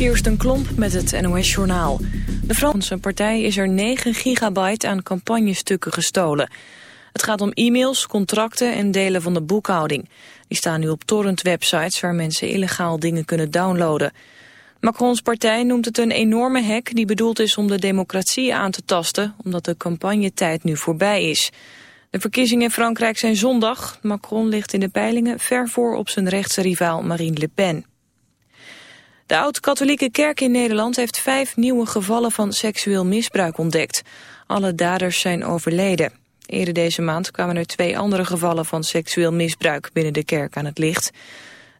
Kirsten Klomp met het NOS-journaal. De Franse partij is er 9 gigabyte aan campagnestukken gestolen. Het gaat om e-mails, contracten en delen van de boekhouding. Die staan nu op torrent-websites waar mensen illegaal dingen kunnen downloaden. Macrons partij noemt het een enorme hack die bedoeld is om de democratie aan te tasten... omdat de campagnetijd nu voorbij is. De verkiezingen in Frankrijk zijn zondag. Macron ligt in de peilingen ver voor op zijn rechtse rivaal Marine Le Pen. De oud-katholieke kerk in Nederland heeft vijf nieuwe gevallen van seksueel misbruik ontdekt. Alle daders zijn overleden. Eerder deze maand kwamen er twee andere gevallen van seksueel misbruik binnen de kerk aan het licht.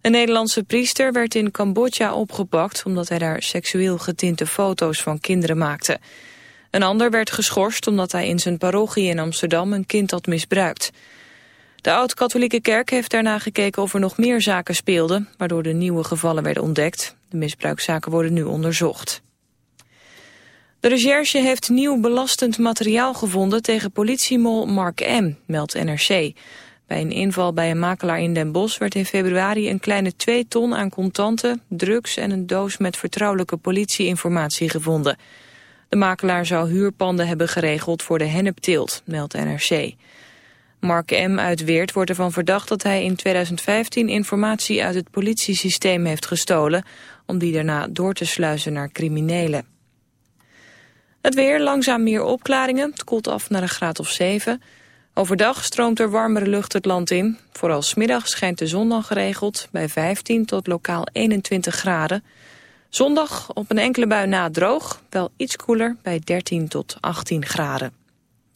Een Nederlandse priester werd in Cambodja opgepakt omdat hij daar seksueel getinte foto's van kinderen maakte. Een ander werd geschorst omdat hij in zijn parochie in Amsterdam een kind had misbruikt. De oud-katholieke kerk heeft daarna gekeken of er nog meer zaken speelden, waardoor de nieuwe gevallen werden ontdekt. De misbruikzaken worden nu onderzocht. De recherche heeft nieuw belastend materiaal gevonden tegen politiemol Mark M., meldt NRC. Bij een inval bij een makelaar in Den Bosch werd in februari een kleine 2 ton aan contanten, drugs en een doos met vertrouwelijke politieinformatie gevonden. De makelaar zou huurpanden hebben geregeld voor de hennepteelt, meldt NRC. Mark M. uit Weert wordt ervan verdacht dat hij in 2015 informatie uit het politiesysteem heeft gestolen, om die daarna door te sluizen naar criminelen. Het weer, langzaam meer opklaringen, het koelt af naar een graad of 7. Overdag stroomt er warmere lucht het land in. Vooral smiddag schijnt de zon dan geregeld bij 15 tot lokaal 21 graden. Zondag op een enkele bui na droog, wel iets koeler bij 13 tot 18 graden.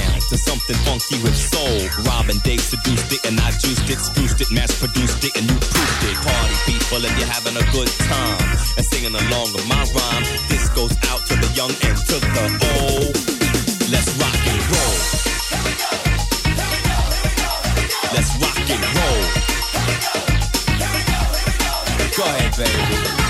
Down to something funky with soul. Robin Dave seduced it and I juiced it, spruced it, mass produced it, and you proofed it. Party people if you're having a good time and singing along with my rhyme. This goes out to the young and to the old. Let's rock and roll. Let's rock and roll. Go ahead, baby.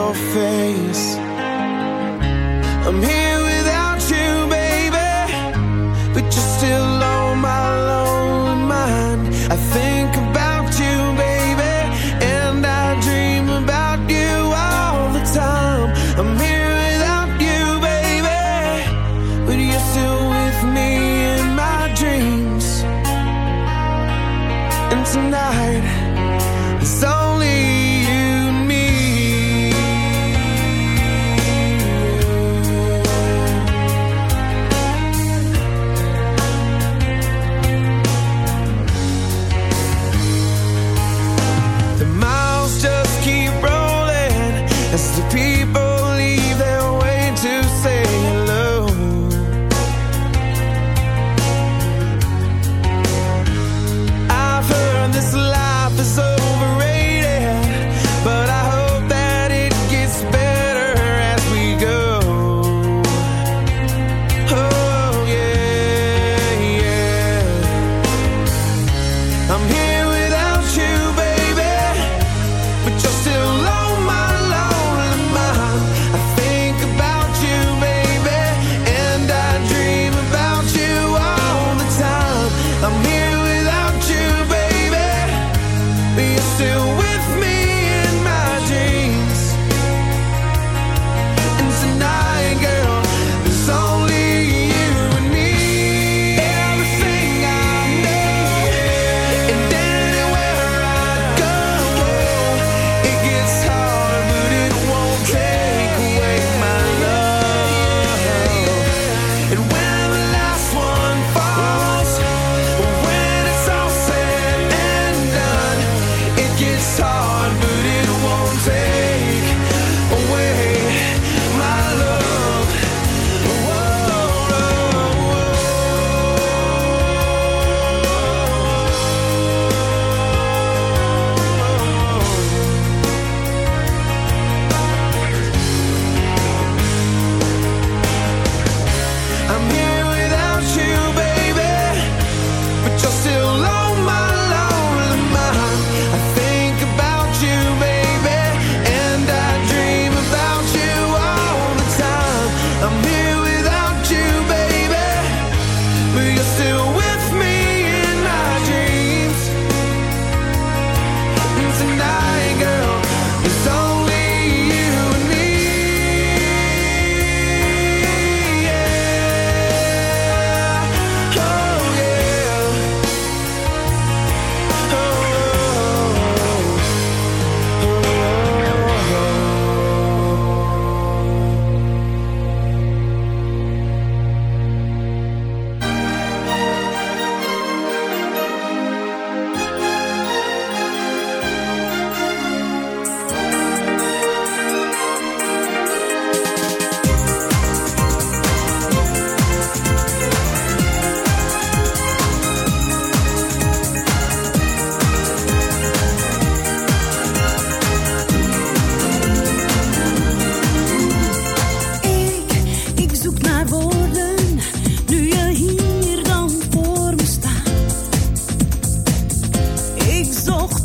Your face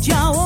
Ya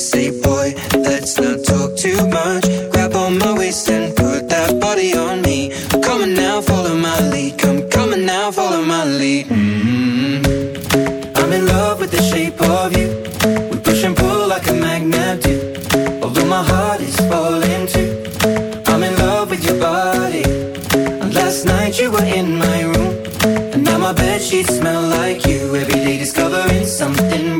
say, boy, let's not talk too much. Grab on my waist and put that body on me. I'm now, follow my lead. Come coming now, follow my lead. Mm-hmm. I'm in love with the shape of you. We push and pull like a magnet do. Although my heart is falling too. I'm in love with your body. And last night you were in my room, and now my bed sheets smell like you. Every day discovering something.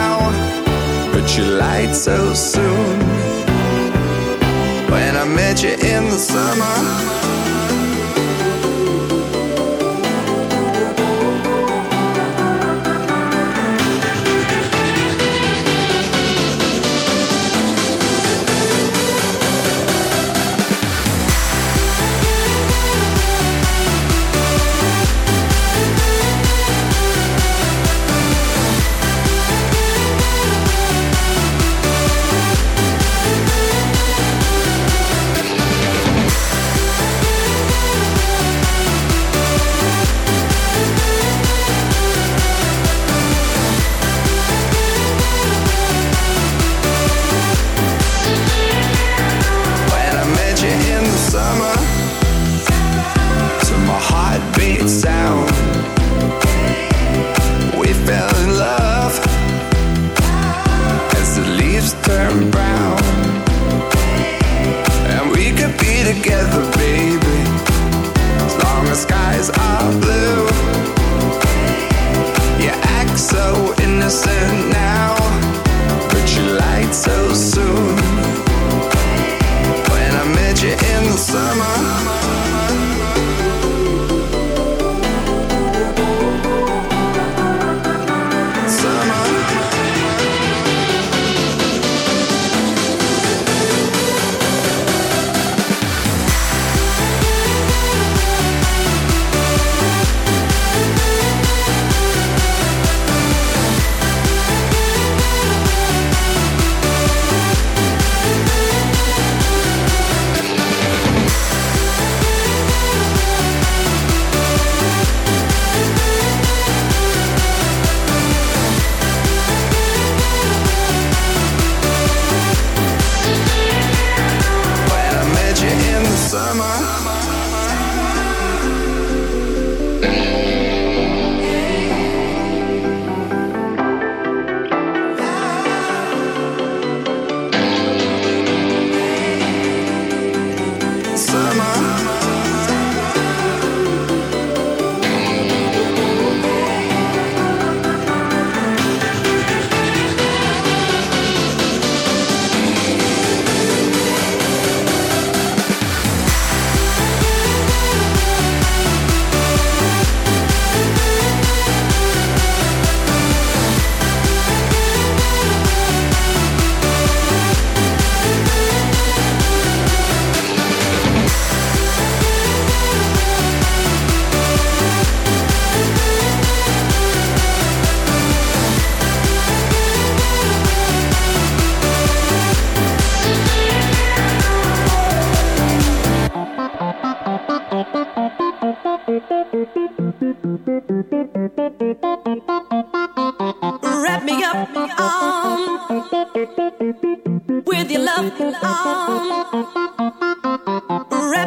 you lied so soon. When I met you in the summer.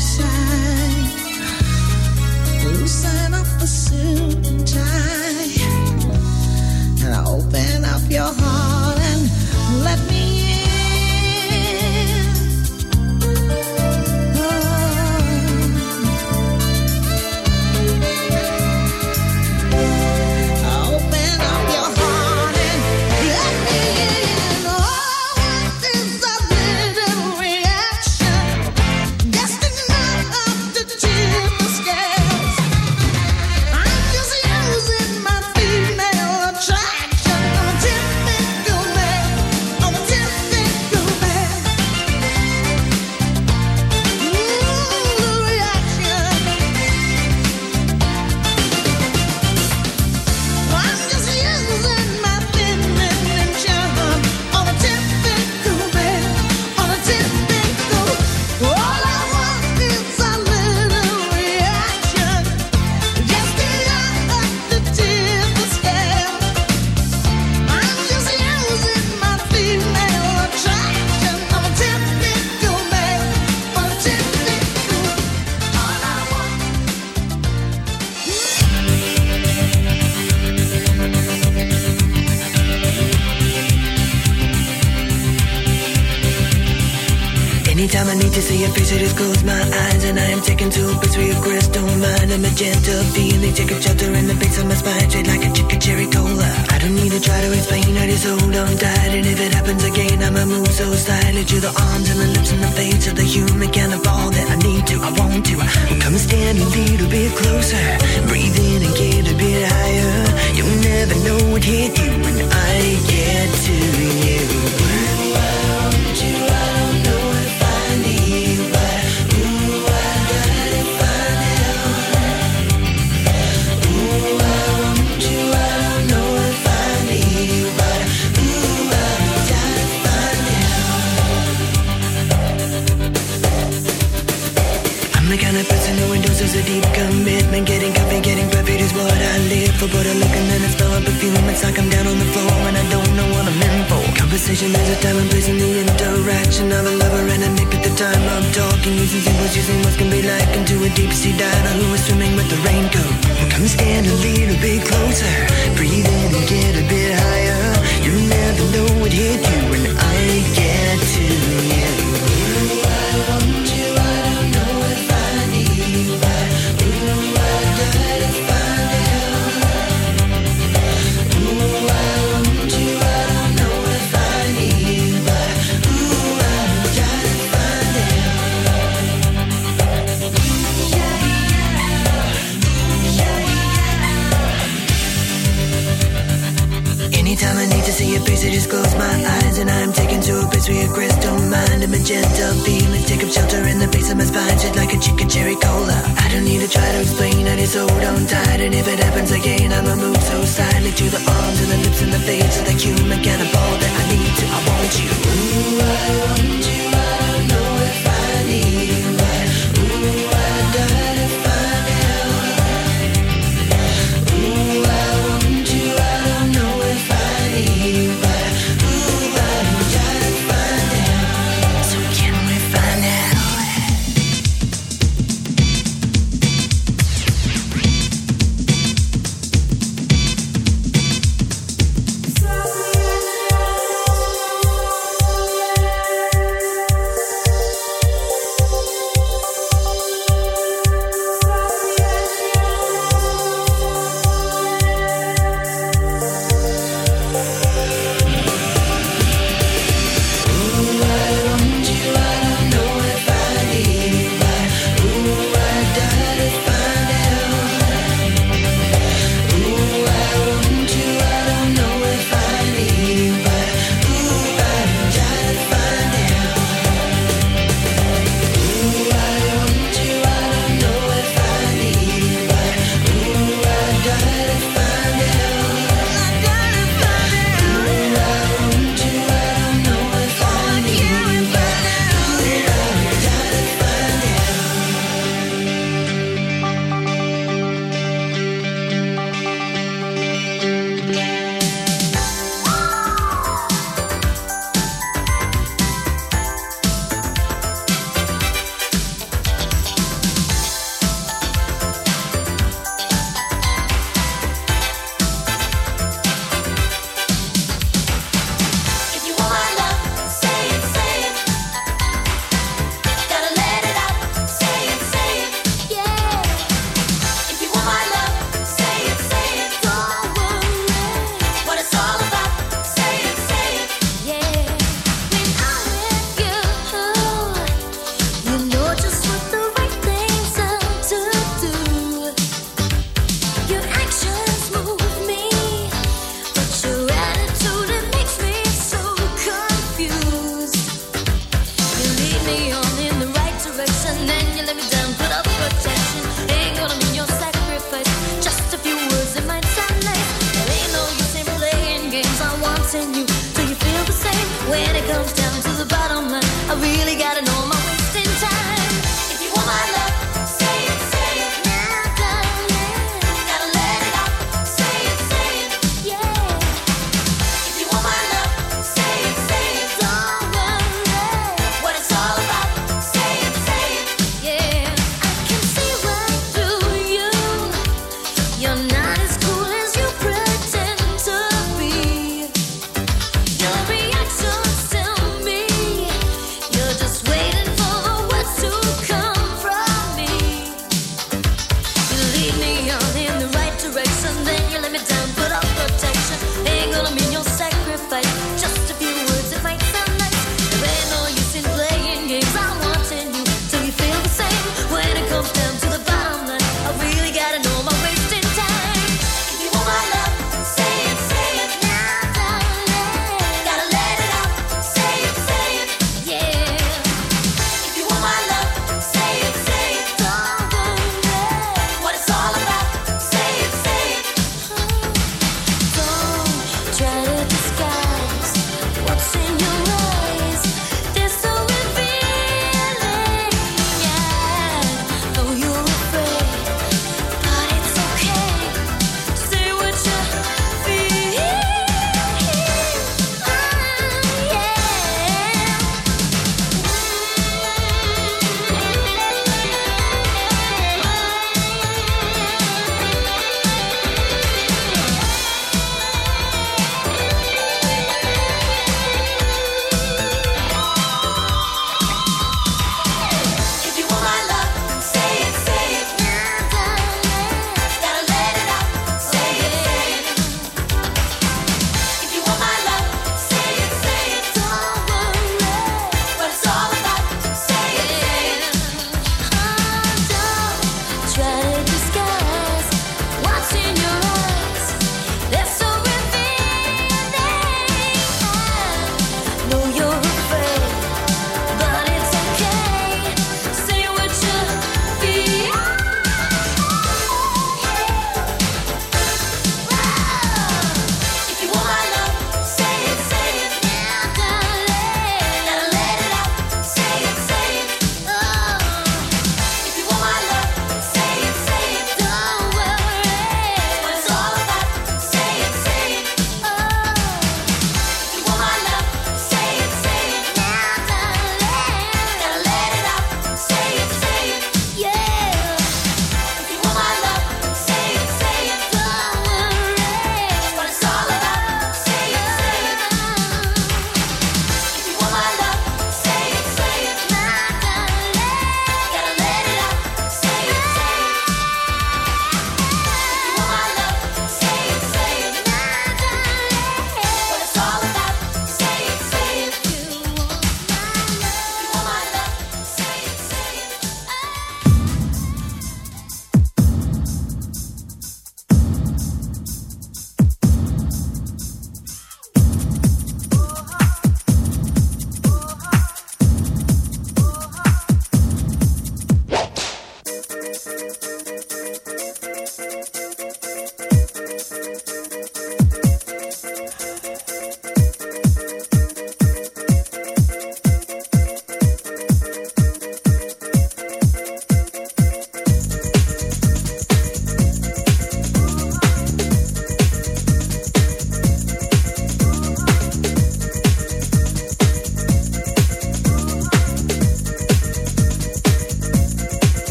to